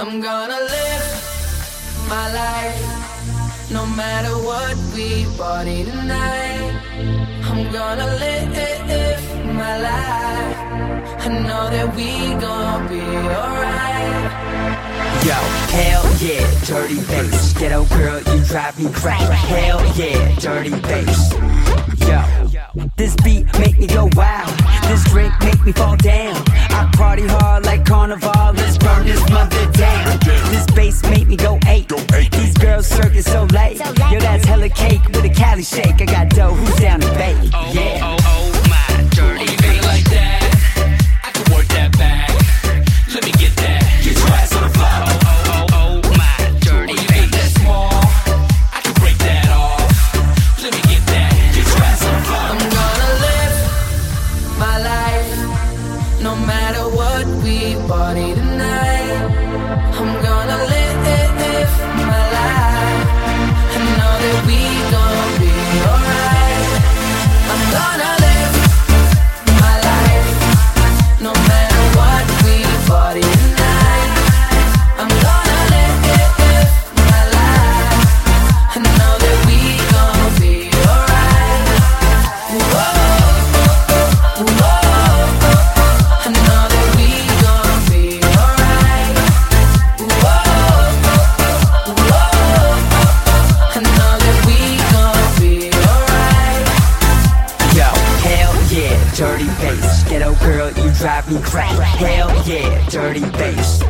I'm gonna live my life no matter what we party tonight. I'm gonna live my life. I know that we gonna be alright. Yo, hell yeah, dirty bass. Ghetto girl, you drive me crazy. Hell yeah, dirty bass. Yo, this beat make me go wild. This drink make me fall down. Circus so late. Yo, that's hella cake with a Cali shake. I got dough. Who's down to bass. Ghetto girl, you drive me crazy. Hell yeah, dirty bass.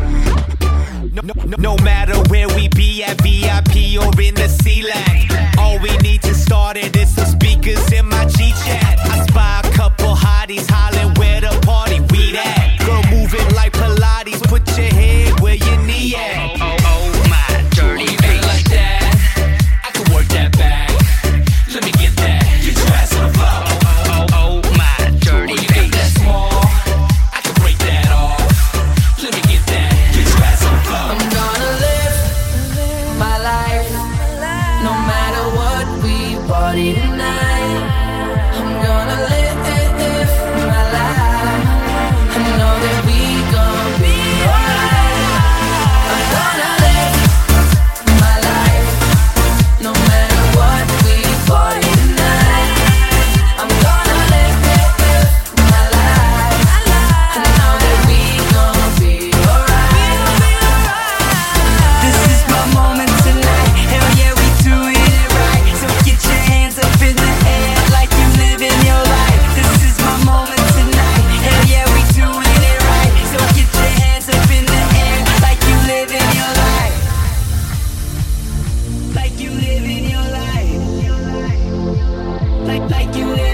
No, no, no matter where we be at VIP or in the C-Lag All we need to start it is some speakers in my make you